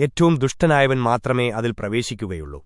ഏറ്റവും ദുഷ്ടനായവൻ മാത്രമേ അതിൽ പ്രവേശിക്കുകയുള്ളൂ.